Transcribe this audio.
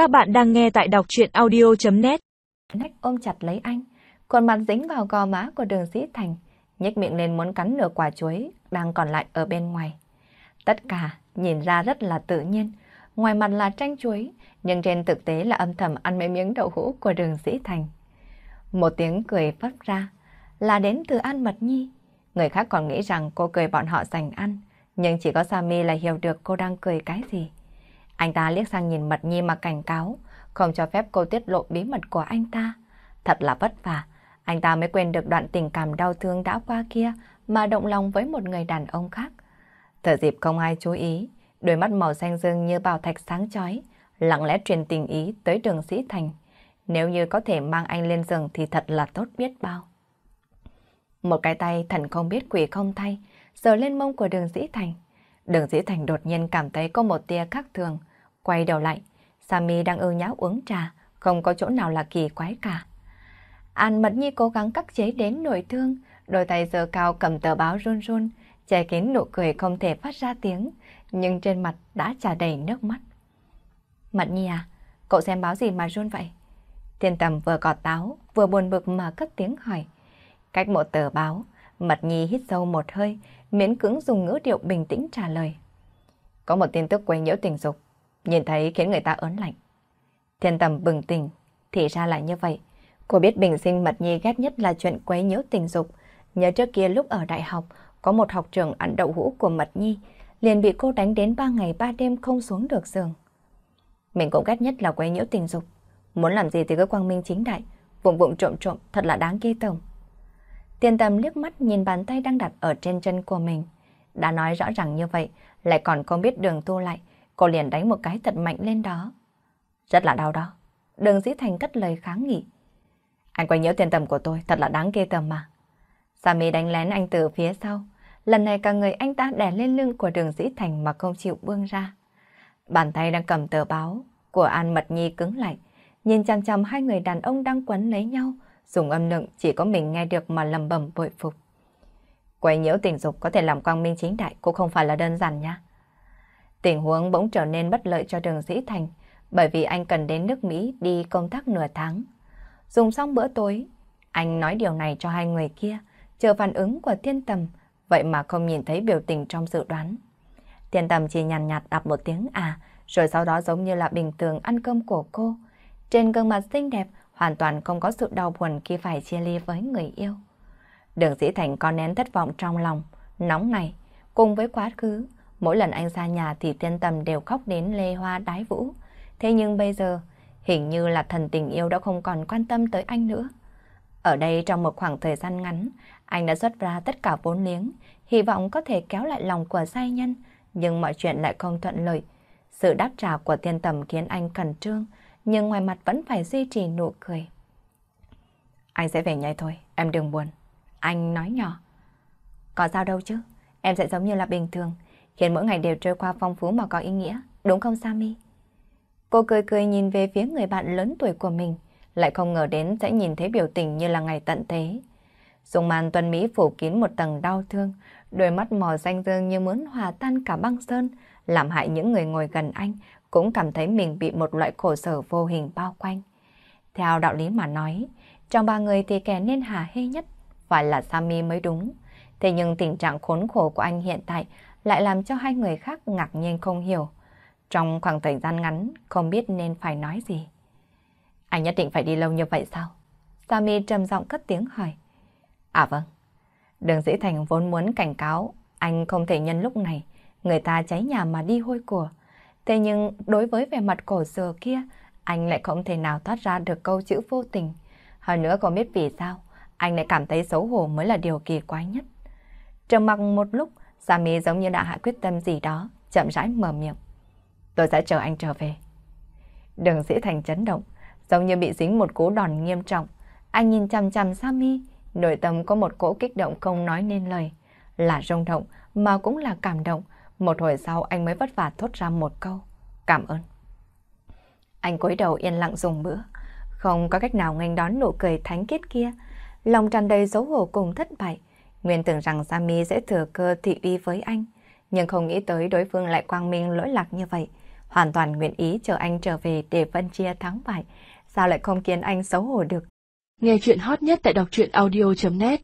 Các bạn đang nghe tại đọc chuyện audio.net Nách ôm chặt lấy anh, còn mặt dính vào gò má của đường sĩ thành, nhếch miệng lên muốn cắn nửa quả chuối đang còn lại ở bên ngoài. Tất cả nhìn ra rất là tự nhiên, ngoài mặt là tranh chuối, nhưng trên thực tế là âm thầm ăn mấy miếng đậu hũ của đường sĩ thành. Một tiếng cười phát ra là đến từ An Mật Nhi. Người khác còn nghĩ rằng cô cười bọn họ dành ăn, nhưng chỉ có sami là hiểu được cô đang cười cái gì. Anh ta liếc sang nhìn Mật Nhi mà cảnh cáo, không cho phép cô tiết lộ bí mật của anh ta. Thật là vất vả, anh ta mới quên được đoạn tình cảm đau thương đã qua kia mà động lòng với một người đàn ông khác. Thở dịp không ai chú ý, đôi mắt màu xanh dương như bảo thạch sáng chói, lặng lẽ truyền tình ý tới đường sĩ thành. Nếu như có thể mang anh lên giường thì thật là tốt biết bao. Một cái tay thần không biết quỷ không thay, sờ lên mông của đường sĩ thành. Đường sĩ thành đột nhiên cảm thấy có một tia khác thường, quay đầu lại. Sammy đang ơ nhã uống trà, không có chỗ nào là kỳ quái cả. An Mật Nhi cố gắng cắt chế đến nội thương, đôi tay giơ cao cầm tờ báo run run, che kín nụ cười không thể phát ra tiếng, nhưng trên mặt đã trà đầy nước mắt. Mật Nhi à, cậu xem báo gì mà run vậy? Thiên tầm vừa gọt táo, vừa buồn bực mà cất tiếng hỏi. Cách một tờ báo, Mật Nhi hít sâu một hơi, miễn cưỡng dùng ngữ điệu bình tĩnh trả lời. Có một tin tức quấy nhiễu tình dục, nhìn thấy khiến người ta ớn lạnh. Thiên tầm bừng tỉnh, thì ra là như vậy. Cô biết bình sinh Mật Nhi ghét nhất là chuyện quấy nhiễu tình dục. Nhớ trước kia lúc ở đại học, có một học trưởng ăn đậu hũ của Mật Nhi, liền bị cô đánh đến ba ngày ba đêm không xuống được giường. Mình cũng ghét nhất là quấy nhiễu tình dục. Muốn làm gì thì cứ quang minh chính đại, vụng vụng trộm trộm thật là đáng ghê tởm. Tiền tầm liếc mắt nhìn bàn tay đang đặt ở trên chân của mình. Đã nói rõ ràng như vậy, lại còn không biết đường tu lại, cô liền đánh một cái thật mạnh lên đó. Rất là đau đó. Đường dĩ thành cất lời kháng nghị. Anh quay nhớ tiền tầm của tôi, thật là đáng ghê tầm mà. Sammy đánh lén anh từ phía sau. Lần này cả người anh ta đè lên lưng của đường dĩ thành mà không chịu buông ra. Bàn tay đang cầm tờ báo của An Mật Nhi cứng lại, nhìn chằm chằm hai người đàn ông đang quấn lấy nhau, dùng âm lượng chỉ có mình nghe được mà lầm bầm bội phục. Quay nhiễu tình dục có thể làm quang minh chính đại cũng không phải là đơn giản nha. Tình huống bỗng trở nên bất lợi cho đường dĩ thành, bởi vì anh cần đến nước Mỹ đi công tác nửa tháng. Dùng xong bữa tối, anh nói điều này cho hai người kia, chờ phản ứng của thiên tầm, vậy mà không nhìn thấy biểu tình trong dự đoán. Thiên tầm chỉ nhàn nhạt, nhạt đọc một tiếng à, rồi sau đó giống như là bình thường ăn cơm của cô. Trên gương mặt xinh đẹp, hoàn toàn không có sự đau buồn khi phải chia ly với người yêu. Đường Dĩ Thành có nén thất vọng trong lòng, nóng này, cùng với quá khứ, mỗi lần anh ra nhà thì tiên tầm đều khóc đến lê hoa đái vũ. Thế nhưng bây giờ, hình như là thần tình yêu đã không còn quan tâm tới anh nữa. Ở đây trong một khoảng thời gian ngắn, anh đã xuất ra tất cả vốn liếng, hy vọng có thể kéo lại lòng của giai nhân, nhưng mọi chuyện lại không thuận lợi. Sự đáp trả của tiên tầm khiến anh khẩn trương, nhưng ngoài mặt vẫn phải duy trì nụ cười. Anh sẽ về nhảy thôi, em đừng buồn. Anh nói nhỏ. Có sao đâu chứ, em sẽ giống như là bình thường, khiến mỗi ngày đều trôi qua phong phú mà có ý nghĩa, đúng không Sammy? Cô cười cười nhìn về phía người bạn lớn tuổi của mình, lại không ngờ đến sẽ nhìn thấy biểu tình như là ngày tận thế. Dùng màn tuần Mỹ phủ kín một tầng đau thương, đôi mắt mò xanh dương như muốn hòa tan cả băng sơn, làm hại những người ngồi gần anh, cũng cảm thấy mình bị một loại khổ sở vô hình bao quanh. Theo đạo lý mà nói, trong ba người thì kẻ nên hà hê nhất phải là Sammy mới đúng. Thế nhưng tình trạng khốn khổ của anh hiện tại lại làm cho hai người khác ngạc nhiên không hiểu. Trong khoảng thời gian ngắn, không biết nên phải nói gì. Anh nhất định phải đi lâu như vậy sao? Sammy trầm giọng cất tiếng hỏi. À vâng. Đường Dĩ Thành vốn muốn cảnh cáo, anh không thể nhân lúc này, người ta cháy nhà mà đi hôi của. Thế nhưng đối với vẻ mặt cổ xưa kia, anh lại không thể nào thoát ra được câu chữ vô tình. Hơn nữa còn biết vì sao, anh lại cảm thấy xấu hổ mới là điều kỳ quái nhất. Trầm mặc một lúc, Sammy giống như đã hạ quyết tâm gì đó, chậm rãi mở miệng. Tôi sẽ chờ anh trở về. Đường sĩ thành chấn động, giống như bị dính một cú đòn nghiêm trọng. Anh nhìn chằm chằm Sammy, nội tâm có một cỗ kích động không nói nên lời. Là rung động, mà cũng là cảm động. Một hồi sau anh mới vất vả thốt ra một câu. Cảm ơn. Anh cúi đầu yên lặng dùng bữa. Không có cách nào nghênh đón nụ cười thánh kết kia. Lòng tràn đầy xấu hổ cùng thất bại. Nguyên tưởng rằng Sammy sẽ thừa cơ thị uy với anh. Nhưng không nghĩ tới đối phương lại quang minh lỗi lạc như vậy. hoàn toàn nguyện ý chờ anh trở về để phân chia thắng bại. Sao lại không khiến anh xấu hổ được? Nghe chuyện hot nhất tại đọc truyện audio.net